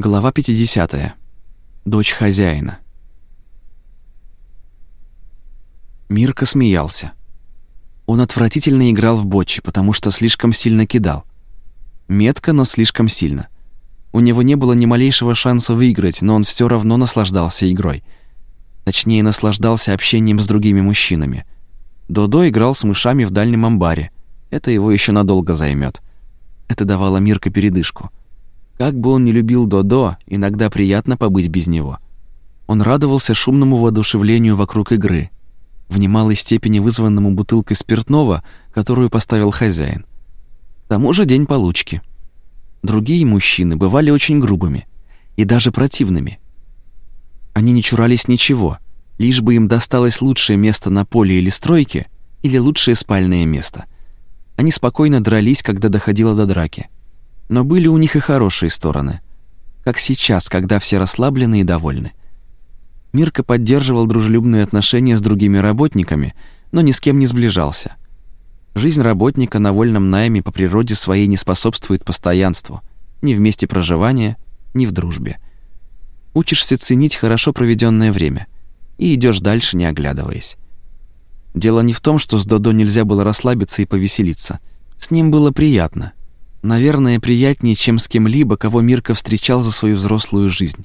Глава 50. Дочь хозяина. Мирка смеялся. Он отвратительно играл в бочи, потому что слишком сильно кидал. Метко, но слишком сильно. У него не было ни малейшего шанса выиграть, но он все равно наслаждался игрой. Точнее, наслаждался общением с другими мужчинами. Додо играл с мышами в дальнем амбаре. Это его еще надолго займет. Это давало Мирка передышку. Как бы он ни любил Додо, иногда приятно побыть без него. Он радовался шумному воодушевлению вокруг игры, в немалой степени вызванному бутылкой спиртного, которую поставил хозяин. К тому же день получки. Другие мужчины бывали очень грубыми и даже противными. Они не чурались ничего, лишь бы им досталось лучшее место на поле или стройке или лучшее спальное место. Они спокойно дрались, когда доходило до драки. Но были у них и хорошие стороны. Как сейчас, когда все расслаблены и довольны. Мирка поддерживал дружелюбные отношения с другими работниками, но ни с кем не сближался. Жизнь работника на вольном найме по природе своей не способствует постоянству, ни в месте проживания, ни в дружбе. Учишься ценить хорошо проведенное время и идешь дальше, не оглядываясь. Дело не в том, что с Додо нельзя было расслабиться и повеселиться. С ним было приятно, Наверное, приятнее, чем с кем-либо, кого Мирка встречал за свою взрослую жизнь.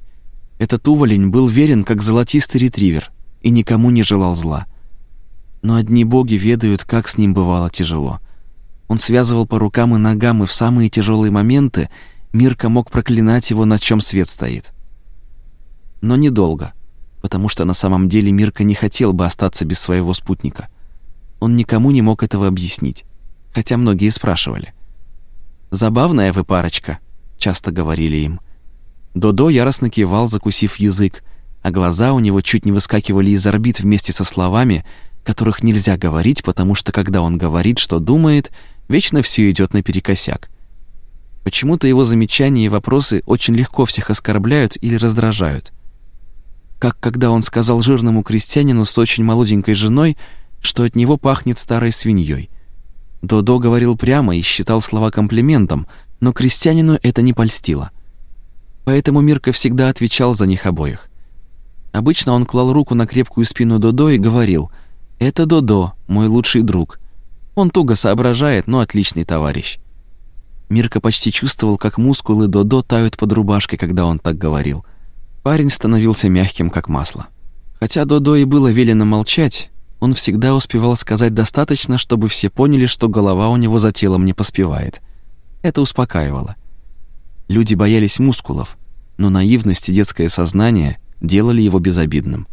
Этот уволень был верен, как золотистый ретривер, и никому не желал зла. Но одни боги ведают, как с ним бывало тяжело. Он связывал по рукам и ногам, и в самые тяжелые моменты Мирка мог проклинать его, на чем свет стоит. Но недолго, потому что на самом деле Мирка не хотел бы остаться без своего спутника. Он никому не мог этого объяснить, хотя многие спрашивали — «Забавная вы парочка», — часто говорили им. Додо яростно кивал, закусив язык, а глаза у него чуть не выскакивали из орбит вместе со словами, которых нельзя говорить, потому что когда он говорит, что думает, вечно все идет наперекосяк. Почему-то его замечания и вопросы очень легко всех оскорбляют или раздражают. Как когда он сказал жирному крестьянину с очень молоденькой женой, что от него пахнет старой свиньей. Додо говорил прямо и считал слова комплиментом, но крестьянину это не польстило. Поэтому Мирка всегда отвечал за них обоих. Обычно он клал руку на крепкую спину Додо и говорил «Это Додо, мой лучший друг. Он туго соображает, но отличный товарищ». Мирка почти чувствовал, как мускулы Додо тают под рубашкой, когда он так говорил. Парень становился мягким, как масло. Хотя Додо и было велено молчать, он всегда успевал сказать достаточно, чтобы все поняли, что голова у него за телом не поспевает. Это успокаивало. Люди боялись мускулов, но наивность и детское сознание делали его безобидным.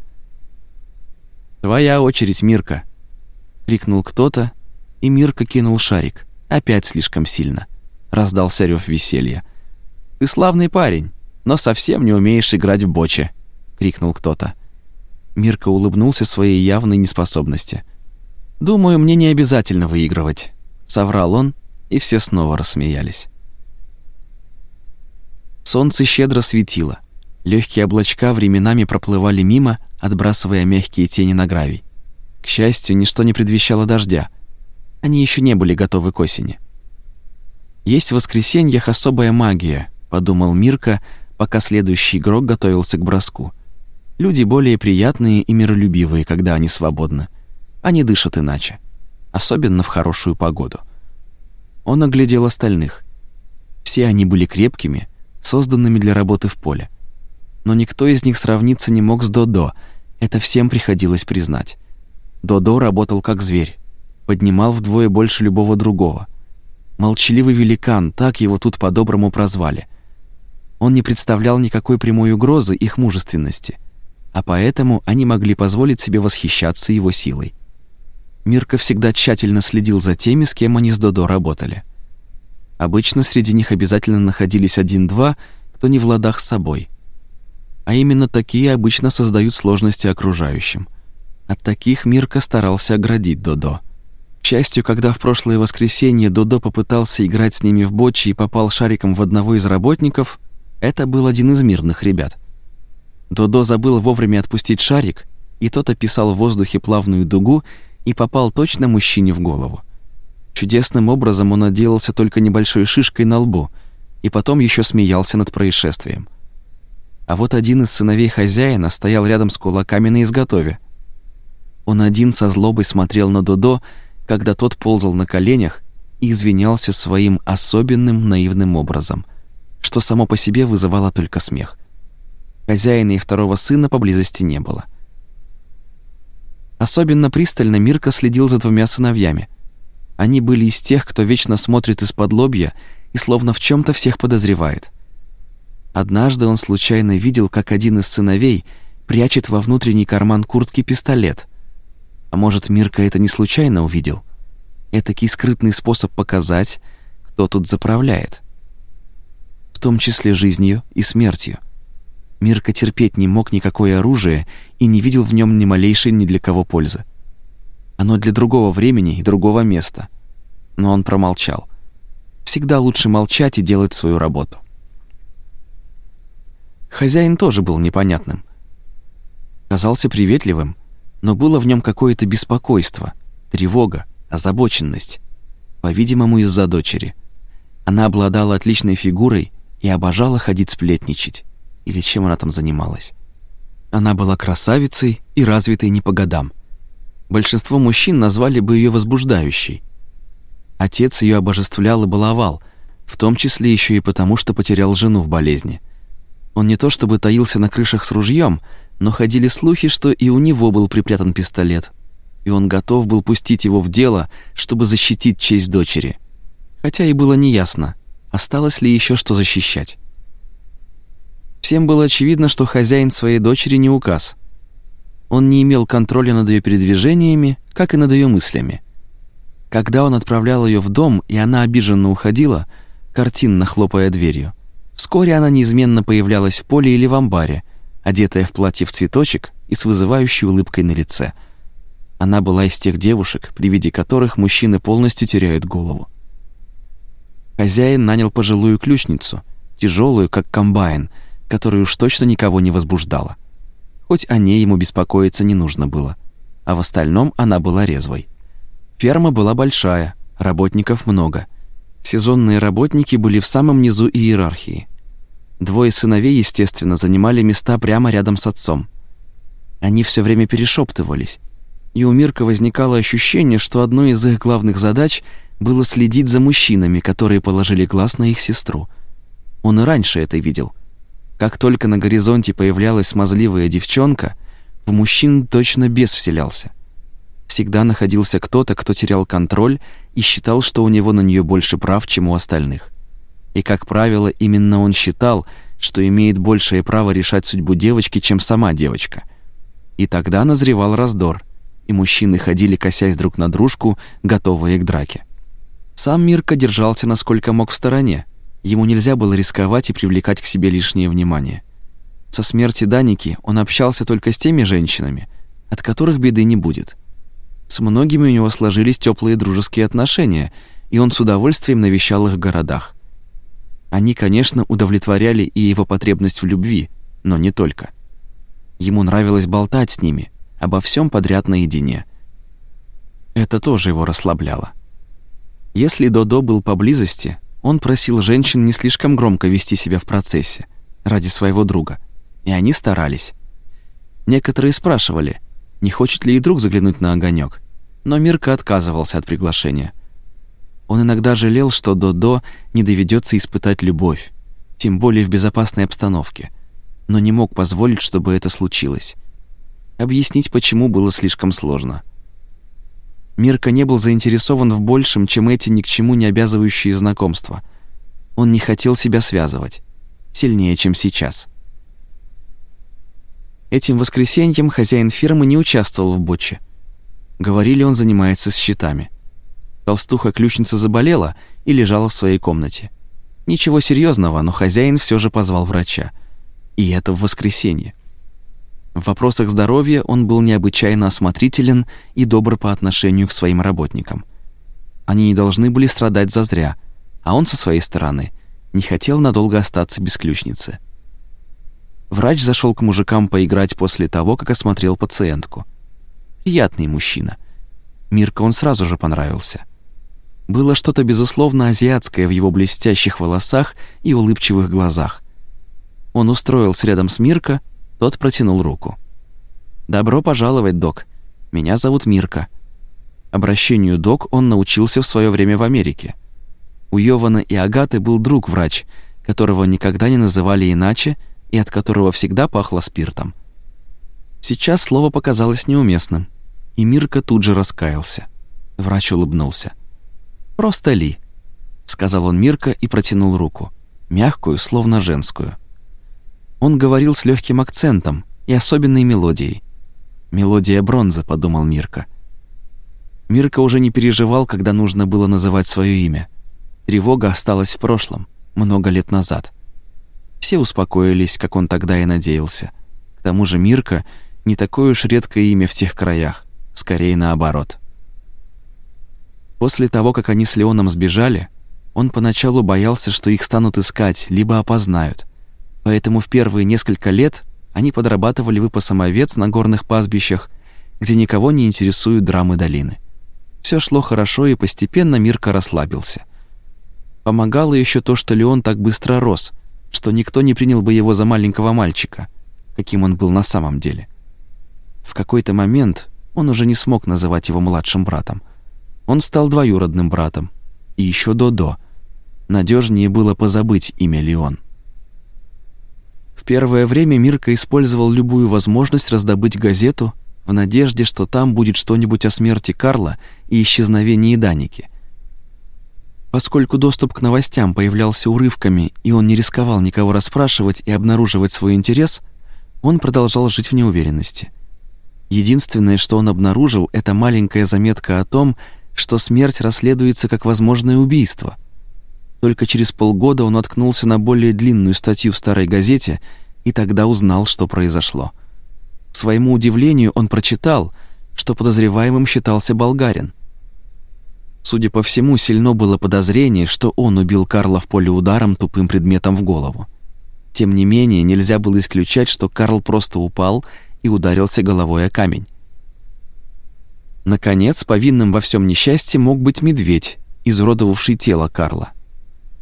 «Твоя очередь, Мирка!» — крикнул кто-то, и Мирка кинул шарик. Опять слишком сильно. Раздался рев веселья. «Ты славный парень, но совсем не умеешь играть в боче!» — крикнул кто-то. Мирка улыбнулся своей явной неспособности. «Думаю, мне не обязательно выигрывать», — соврал он, и все снова рассмеялись. Солнце щедро светило. Легкие облачка временами проплывали мимо, отбрасывая мягкие тени на гравий. К счастью, ничто не предвещало дождя. Они еще не были готовы к осени. «Есть в воскресеньях особая магия», — подумал Мирка, пока следующий игрок готовился к броску — Люди более приятные и миролюбивые, когда они свободны. Они дышат иначе, особенно в хорошую погоду. Он оглядел остальных. Все они были крепкими, созданными для работы в поле. Но никто из них сравниться не мог с Додо, это всем приходилось признать. Додо работал как зверь, поднимал вдвое больше любого другого. Молчаливый великан, так его тут по-доброму прозвали. Он не представлял никакой прямой угрозы их мужественности — а поэтому они могли позволить себе восхищаться его силой. Мирка всегда тщательно следил за теми, с кем они с Додо работали. Обычно среди них обязательно находились один-два, кто не в ладах с собой. А именно такие обычно создают сложности окружающим. От таких Мирка старался оградить Додо. К счастью, когда в прошлое воскресенье Додо попытался играть с ними в бочи и попал шариком в одного из работников, это был один из мирных ребят — Додо забыл вовремя отпустить шарик, и тот описал в воздухе плавную дугу и попал точно мужчине в голову. Чудесным образом он отделался только небольшой шишкой на лбу и потом еще смеялся над происшествием. А вот один из сыновей хозяина стоял рядом с кулаками на изготове. Он один со злобой смотрел на Додо, когда тот ползал на коленях и извинялся своим особенным наивным образом, что само по себе вызывало только смех. Хозяина и второго сына поблизости не было. Особенно пристально Мирка следил за двумя сыновьями. Они были из тех, кто вечно смотрит из-под лобья и словно в чем то всех подозревает. Однажды он случайно видел, как один из сыновей прячет во внутренний карман куртки пистолет. А может, Мирка это не случайно увидел? Этакий скрытный способ показать, кто тут заправляет. В том числе жизнью и смертью. Мирка терпеть не мог никакое оружие и не видел в нем ни малейшей ни для кого пользы. Оно для другого времени и другого места. Но он промолчал. Всегда лучше молчать и делать свою работу. Хозяин тоже был непонятным. Казался приветливым, но было в нем какое-то беспокойство, тревога, озабоченность, по-видимому, из-за дочери. Она обладала отличной фигурой и обожала ходить сплетничать, или чем она там занималась. Она была красавицей и развитой не по годам. Большинство мужчин назвали бы ее возбуждающей. Отец ее обожествлял и баловал, в том числе еще и потому, что потерял жену в болезни. Он не то чтобы таился на крышах с ружьем, но ходили слухи, что и у него был припрятан пистолет, и он готов был пустить его в дело, чтобы защитить честь дочери. Хотя и было неясно, осталось ли еще что защищать. Всем было очевидно, что хозяин своей дочери не указ. Он не имел контроля над ее передвижениями, как и над ее мыслями. Когда он отправлял ее в дом, и она обиженно уходила, картинно хлопая дверью, вскоре она неизменно появлялась в поле или в амбаре, одетая в платье в цветочек и с вызывающей улыбкой на лице – она была из тех девушек, при виде которых мужчины полностью теряют голову. Хозяин нанял пожилую ключницу, тяжелую, как комбайн, которая уж точно никого не возбуждала. Хоть о ней ему беспокоиться не нужно было, а в остальном она была резвой. Ферма была большая, работников много. Сезонные работники были в самом низу иерархии. Двое сыновей, естественно, занимали места прямо рядом с отцом. Они все время перешептывались, и у Мирка возникало ощущение, что одной из их главных задач было следить за мужчинами, которые положили глаз на их сестру. Он и раньше это видел. Как только на горизонте появлялась смазливая девчонка, в мужчин точно бес вселялся. Всегда находился кто-то, кто терял контроль и считал, что у него на нее больше прав, чем у остальных. И, как правило, именно он считал, что имеет большее право решать судьбу девочки, чем сама девочка. И тогда назревал раздор – и мужчины ходили, косясь друг на дружку, готовые к драке. Сам Мирка держался насколько мог в стороне. Ему нельзя было рисковать и привлекать к себе лишнее внимание. Со смерти Даники он общался только с теми женщинами, от которых беды не будет. С многими у него сложились теплые дружеские отношения, и он с удовольствием навещал их в городах. Они, конечно, удовлетворяли и его потребность в любви, но не только. Ему нравилось болтать с ними, обо всем подряд наедине. Это тоже его расслабляло. Если Додо был поблизости, он просил женщин не слишком громко вести себя в процессе ради своего друга, и они старались. Некоторые спрашивали, не хочет ли и друг заглянуть на огонек, но Мирка отказывался от приглашения. Он иногда жалел, что Додо не доведется испытать любовь, тем более в безопасной обстановке, но не мог позволить, чтобы это случилось. Объяснить почему было слишком сложно. Мирка не был заинтересован в большем, чем эти ни к чему не обязывающие знакомства. Он не хотел себя связывать. Сильнее, чем сейчас. Этим воскресеньем хозяин фирмы не участвовал в боче. Говорили, он занимается счетами. Толстуха-ключница заболела и лежала в своей комнате. Ничего серьезного, но хозяин все же позвал врача. И это в воскресенье. В вопросах здоровья он был необычайно осмотрителен и добр по отношению к своим работникам. Они не должны были страдать зазря, а он со своей стороны не хотел надолго остаться без ключницы. Врач зашел к мужикам поиграть после того, как осмотрел пациентку. Приятный мужчина. Мирка он сразу же понравился. Было что-то безусловно азиатское в его блестящих волосах и улыбчивых глазах. Он устроился рядом с Мирко, тот протянул руку. «Добро пожаловать, док. Меня зовут Мирка». Обращению док он научился в свое время в Америке. У Йована и Агаты был друг-врач, которого никогда не называли иначе и от которого всегда пахло спиртом. Сейчас слово показалось неуместным, и Мирка тут же раскаялся. Врач улыбнулся. «Просто Ли», — сказал он Мирка и протянул руку, мягкую, словно женскую. Он говорил с легким акцентом и особенной мелодией. «Мелодия бронзы», — подумал Мирка. Мирка уже не переживал, когда нужно было называть свое имя. Тревога осталась в прошлом, много лет назад. Все успокоились, как он тогда и надеялся. К тому же Мирка — не такое уж редкое имя в тех краях, скорее наоборот. После того, как они с Леоном сбежали, он поначалу боялся, что их станут искать, либо опознают. Поэтому в первые несколько лет они подрабатывали выпасом овец на горных пастбищах, где никого не интересуют драмы долины. Все шло хорошо, и постепенно Мирка расслабился. Помогало еще то, что Леон так быстро рос, что никто не принял бы его за маленького мальчика, каким он был на самом деле. В какой-то момент он уже не смог называть его младшим братом. Он стал двоюродным братом. И еще до-до. Надежнее было позабыть имя Леон. В первое время Мирка использовал любую возможность раздобыть газету в надежде, что там будет что-нибудь о смерти Карла и исчезновении Даники. Поскольку доступ к новостям появлялся урывками, и он не рисковал никого расспрашивать и обнаруживать свой интерес, он продолжал жить в неуверенности. Единственное, что он обнаружил, это маленькая заметка о том, что смерть расследуется как возможное убийство – только через полгода он наткнулся на более длинную статью в старой газете и тогда узнал, что произошло. К своему удивлению он прочитал, что подозреваемым считался болгарин. Судя по всему, сильно было подозрение, что он убил Карла в поле ударом тупым предметом в голову. Тем не менее, нельзя было исключать, что Карл просто упал и ударился головой о камень. Наконец, повинным во всем несчастье мог быть медведь, изуродовавший тело Карла.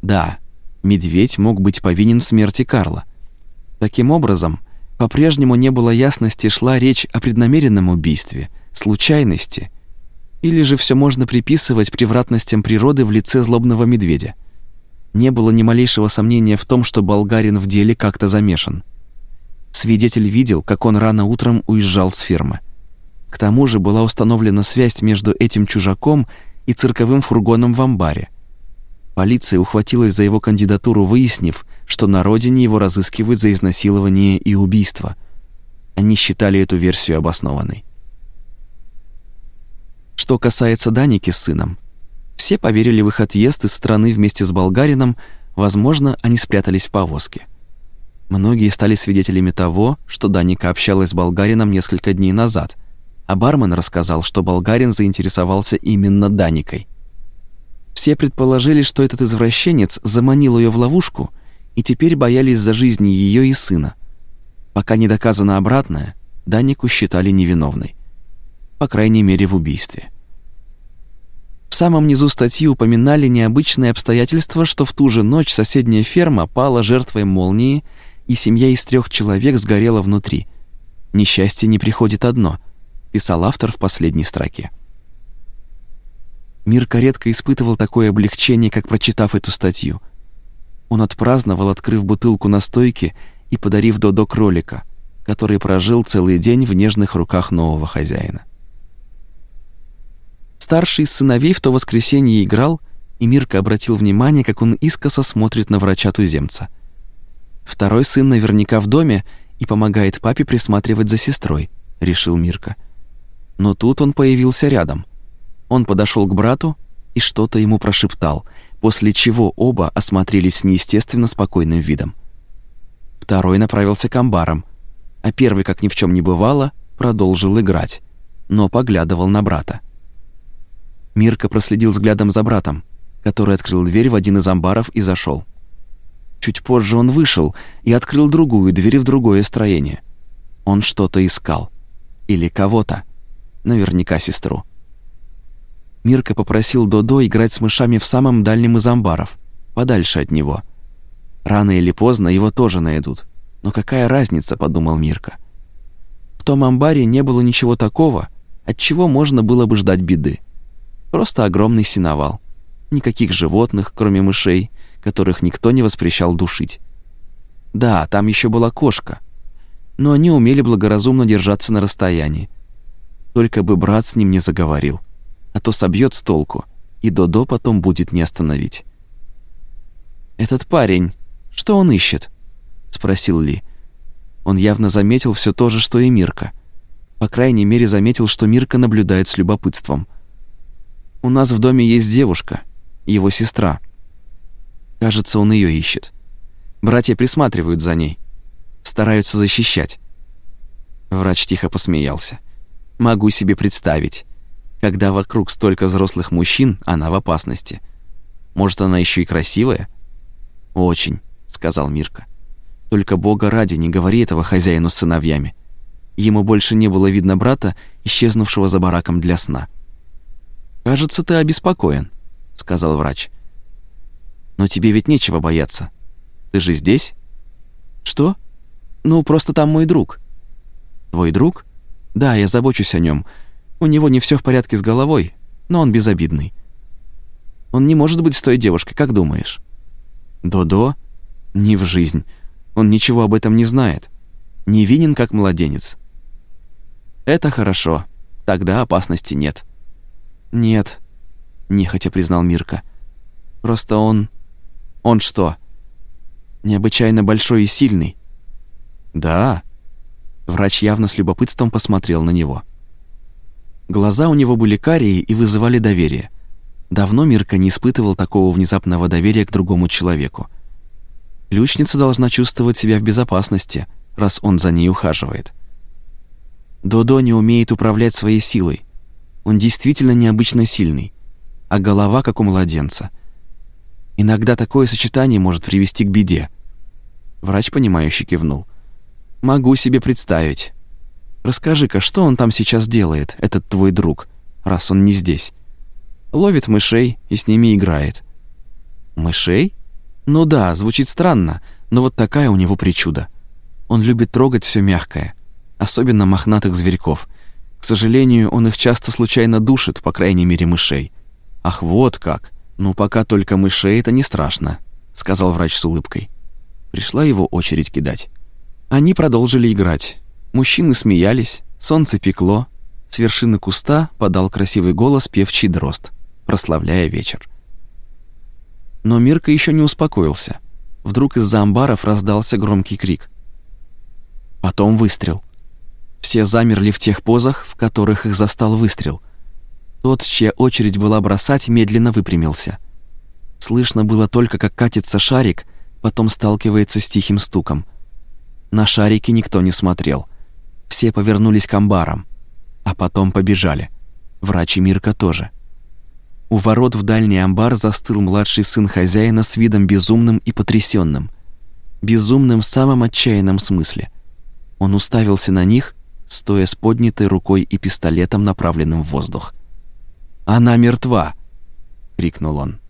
Да, медведь мог быть повинен в смерти Карла. Таким образом, по-прежнему не было ясности, шла речь о преднамеренном убийстве, случайности, или же все можно приписывать превратностям природы в лице злобного медведя. Не было ни малейшего сомнения в том, что болгарин в деле как-то замешан. Свидетель видел, как он рано утром уезжал с фермы. К тому же была установлена связь между этим чужаком и цирковым фургоном в амбаре – Полиция ухватилась за его кандидатуру, выяснив, что на родине его разыскивают за изнасилование и убийство. Они считали эту версию обоснованной. Что касается Даники с сыном, все поверили в их отъезд из страны вместе с болгарином, возможно, они спрятались в повозке. Многие стали свидетелями того, что Даника общалась с болгарином несколько дней назад, а бармен рассказал, что болгарин заинтересовался именно Даникой – все предположили, что этот извращенец заманил ее в ловушку и теперь боялись за жизни ее и сына. Пока не доказано обратное, Данику считали невиновной. По крайней мере, в убийстве. В самом низу статьи упоминали необычные обстоятельства, что в ту же ночь соседняя ферма пала жертвой молнии, и семья из трех человек сгорела внутри. «Несчастье не приходит одно», — писал автор в последней строке. Мирка редко испытывал такое облегчение, как прочитав эту статью. Он отпраздновал, открыв бутылку настойки и подарив Додо кролика, который прожил целый день в нежных руках нового хозяина. Старший из сыновей в то воскресенье играл, и Мирка обратил внимание, как он искоса смотрит на врача-туземца. Второй сын наверняка в доме и помогает папе присматривать за сестрой, решил Мирка. Но тут он появился рядом — он подошел к брату и что-то ему прошептал, после чего оба осмотрелись с неестественно спокойным видом. Второй направился к амбарам, а первый, как ни в чем не бывало, продолжил играть, но поглядывал на брата. Мирка проследил взглядом за братом, который открыл дверь в один из амбаров и зашел. Чуть позже он вышел и открыл другую дверь в другое строение. Он что-то искал. Или кого-то. Наверняка сестру. Мирка попросил Додо играть с мышами в самом дальнем из амбаров, подальше от него. Рано или поздно его тоже найдут, Но какая разница, подумал Мирка. В том амбаре не было ничего такого, от чего можно было бы ждать беды. Просто огромный сеновал. Никаких животных, кроме мышей, которых никто не воспрещал душить. Да, там еще была кошка, но они умели благоразумно держаться на расстоянии. Только бы брат с ним не заговорил, а то собьет с толку, и Додо потом будет не остановить. «Этот парень, что он ищет?» — спросил Ли. Он явно заметил все то же, что и Мирка. По крайней мере, заметил, что Мирка наблюдает с любопытством. «У нас в доме есть девушка, его сестра. Кажется, он ее ищет. Братья присматривают за ней, стараются защищать». Врач тихо посмеялся. «Могу себе представить. Когда вокруг столько взрослых мужчин, она в опасности. Может, она еще и красивая?» «Очень», — сказал Мирка. «Только бога ради не говори этого хозяину с сыновьями». Ему больше не было видно брата, исчезнувшего за бараком для сна. «Кажется, ты обеспокоен», — сказал врач. «Но тебе ведь нечего бояться. Ты же здесь?» «Что? Ну, просто там мой друг». «Твой друг?» «Да, я забочусь о нем. У него не все в порядке с головой, но он безобидный». «Он не может быть с той девушкой, как думаешь?» «Додо? Не в жизнь. Он ничего об этом не знает. Невинен, как младенец. Это хорошо. Тогда опасности нет. Нет, нехотя признал Мирка. Просто он... Он что? Необычайно большой и сильный. Да. Врач явно с любопытством посмотрел на него. Глаза у него были карие и вызывали доверие. Давно Мирка не испытывал такого внезапного доверия к другому человеку. Ключница должна чувствовать себя в безопасности, раз он за ней ухаживает. Додо не умеет управлять своей силой. Он действительно необычно сильный, а голова как у младенца. Иногда такое сочетание может привести к беде. Врач, понимающе кивнул. Могу себе представить. Расскажи-ка, что он там сейчас делает, этот твой друг, раз он не здесь? Ловит мышей и с ними играет. Мышей? Ну да, звучит странно, но вот такая у него причуда. Он любит трогать все мягкое особенно мохнатых зверьков. К сожалению, он их часто случайно душит, по крайней мере, мышей. Ах, вот как. Ну, пока только мышей это не страшно, сказал врач с улыбкой. Пришла его очередь кидать. Они продолжили играть. Мужчины смеялись, солнце пекло. С вершины куста подал красивый голос певчий дрозд, прославляя вечер. Но Мирка еще не успокоился. Вдруг из-за амбаров раздался громкий крик. Потом выстрел. Все замерли в тех позах, в которых их застал выстрел. Тот, чья очередь была бросать, медленно выпрямился. Слышно было только, как катится шарик, потом сталкивается с тихим стуком. На шарики никто не смотрел. Все повернулись к амбарам, а потом побежали. Врач и Мирка тоже. У ворот в дальний амбар застыл младший сын хозяина с видом безумным и потрясенным. Безумным в самом отчаянном смысле. Он уставился на них, стоя с поднятой рукой и пистолетом, направленным в воздух. «Она мертва!» — крикнул он.